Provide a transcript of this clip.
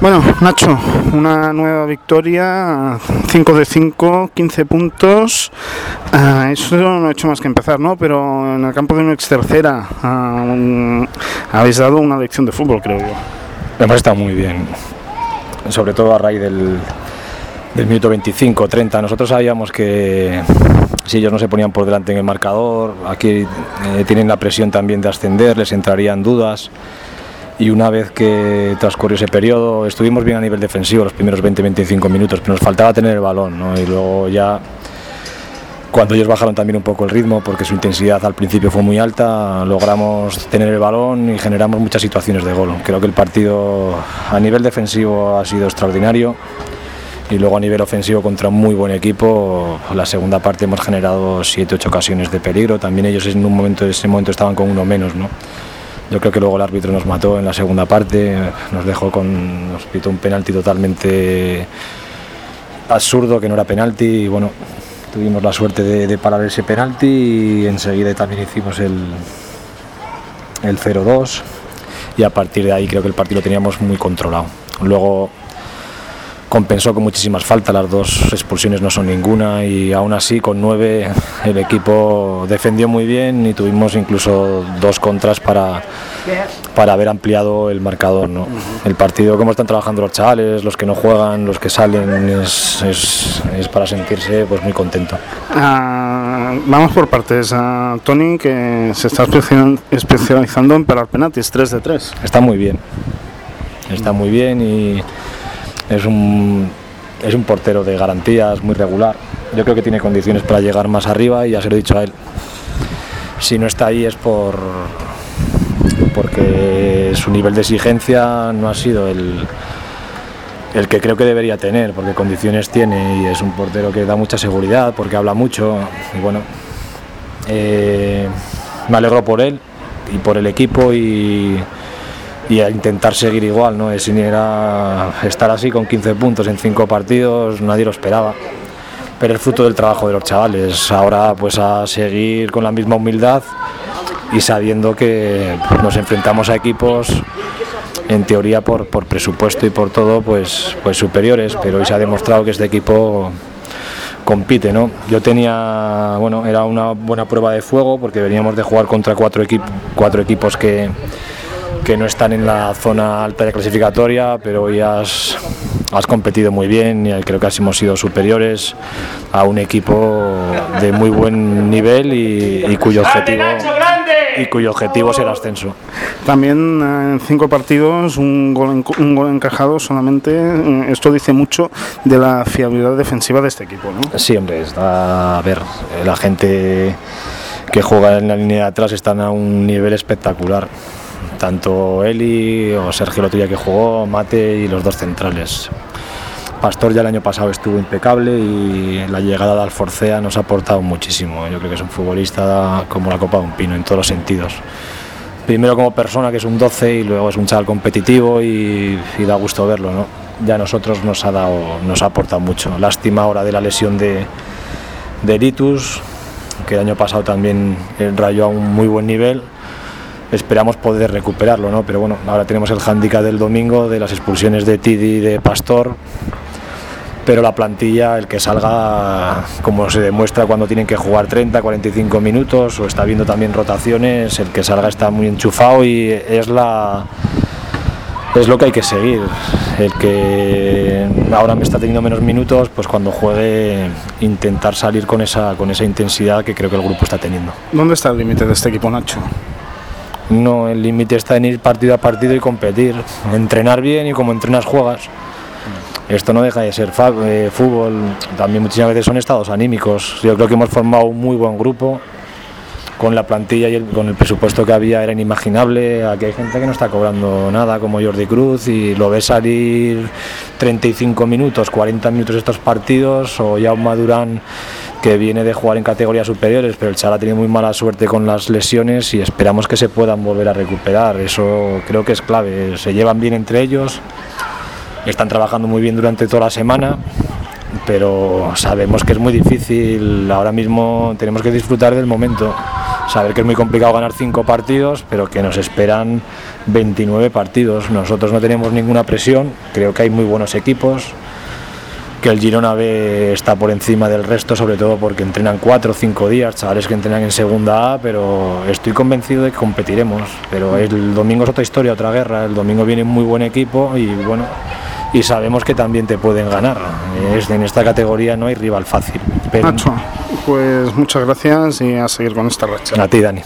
Bueno, Nacho, una nueva victoria, 5 de 5, 15 puntos. Uh, eso no ha hecho más que empezar, ¿no? Pero en el campo de una ex tercera uh, habéis dado una lección de fútbol, creo yo. Hemos estado muy bien, sobre todo a raíz del, del minuto 25, 30. Nosotros sabíamos que si ellos no se ponían por delante en el marcador, aquí eh, tienen la presión también de ascender, les entrarían dudas y una vez que transcurrió ese periodo estuvimos bien a nivel defensivo los primeros 20-25 minutos, pero nos faltaba tener el balón y luego ya cuando ellos bajaron también un poco el ritmo porque su intensidad al principio fue muy alta, logramos tener el balón y generamos muchas situaciones de gol. Creo que el partido a nivel defensivo ha sido extraordinario y luego a nivel ofensivo contra un muy buen equipo, la segunda parte hemos generado 7-8 ocasiones de peligro, también ellos en un momento, en ese momento estaban con uno menos. ¿no? Yo creo que luego el árbitro nos mató en la segunda parte, nos dejó con, nos pitó un penalti totalmente absurdo que no era penalti y bueno, tuvimos la suerte de, parar ese penalti y enseguida también hicimos el, el 0-2 y a partir de ahí creo que el partido lo teníamos muy controlado. Luego compensó con muchísimas faltas, las dos expulsiones no son ninguna y aún así con nueve el equipo defendió muy bien y tuvimos incluso dos contras para, para haber ampliado el marcador. ¿no? El partido, como están trabajando los chavales, los que no juegan, los que salen, es, es, es para sentirse pues muy contento. Uh, vamos por partes. Uh, Tony, que se está especializando en parar penaltis, 3 de 3. Está muy bien, está muy bien y es un, es un portero de garantías muy regular. Yo creo que tiene condiciones para llegar más arriba y ya se lo he dicho a él. Si no está ahí es por porque su nivel de exigencia no ha sido el, el que creo que debería tener, porque condiciones tiene y es un portero que da mucha seguridad, porque habla mucho y bueno, eh, me alegro por él y por el equipo y, y a intentar seguir igual, ¿no? Es, era estar así con 15 puntos en 5 partidos, nadie lo esperaba. Pero es fruto del trabajo de los chavales. Ahora pues a seguir con la misma humildad y sabiendo que nos enfrentamos a equipos en teoría por, por presupuesto y por todo pues, pues superiores, pero hoy se ha demostrado que este equipo compite, ¿no? Yo tenía, bueno, era una buena prueba de fuego porque veníamos de jugar contra cuatro, cuatro equipos que, que no están en la zona alta de clasificatoria, pero hoy has, has competido muy bien y creo que hemos sido superiores a un equipo de muy buen nivel y, y cuyo objetivo y cuyo objetivo es el ascenso. También en cinco partidos, un gol, un gol encajado solamente. Esto dice mucho de la fiabilidad defensiva de este equipo, ¿no? Sí, hombre, está, a ver, la gente que juega en la línea de atrás están a un nivel espectacular tanto Eli o Sergio Lotuya que jugó, Mate y los dos centrales. Pastor ya el año pasado estuvo impecable y la llegada de Alforcea nos ha aportado muchísimo. Yo creo que es un futbolista como la copa de un pino en todos los sentidos. Primero como persona que es un 12 y luego es un chaval competitivo y, y da gusto verlo. ¿no? Ya a nosotros nos ha, dado, nos ha aportado mucho. Lástima ahora de la lesión de, de Eritus, que el año pasado también rayó a un muy buen nivel esperamos poder recuperarlo, ¿no? Pero bueno, ahora tenemos el hándicap del domingo de las expulsiones de Tidi y de Pastor, pero la plantilla, el que salga, como se demuestra cuando tienen que jugar 30, 45 minutos, o está viendo también rotaciones, el que salga está muy enchufado y es la es lo que hay que seguir. El que ahora me está teniendo menos minutos, pues cuando juegue intentar salir con esa, con esa intensidad que creo que el grupo está teniendo. ¿Dónde está el límite de este equipo, Nacho? No, el límite está en ir partido a partido y competir, entrenar bien y como entrenas juegas. Esto no deja de ser eh, fútbol, también muchas veces son estados anímicos. Yo creo que hemos formado un muy buen grupo, con la plantilla y el, con el presupuesto que había era inimaginable. Aquí hay gente que no está cobrando nada, como Jordi Cruz, y lo ves salir 35 minutos, 40 minutos estos partidos, o Jaume Durán que viene de jugar en categorías superiores, pero el chaval ha tenido muy mala suerte con las lesiones y esperamos que se puedan volver a recuperar. Eso creo que es clave. Se llevan bien entre ellos, están trabajando muy bien durante toda la semana, pero sabemos que es muy difícil. Ahora mismo tenemos que disfrutar del momento saber que es muy complicado ganar 5 partidos, pero que nos esperan 29 partidos. Nosotros no tenemos ninguna presión, creo que hay muy buenos equipos, que el Girona B está por encima del resto, sobre todo porque entrenan 4 o 5 días, chavales que entrenan en segunda A, pero estoy convencido de que competiremos. Pero el domingo es otra historia, otra guerra. El domingo viene un muy buen equipo y bueno, y sabemos que también te pueden ganar. Es, en esta categoría no hay rival fácil. Pero... Nacho, pues muchas gracias y a seguir con esta racha. A ti, Dani.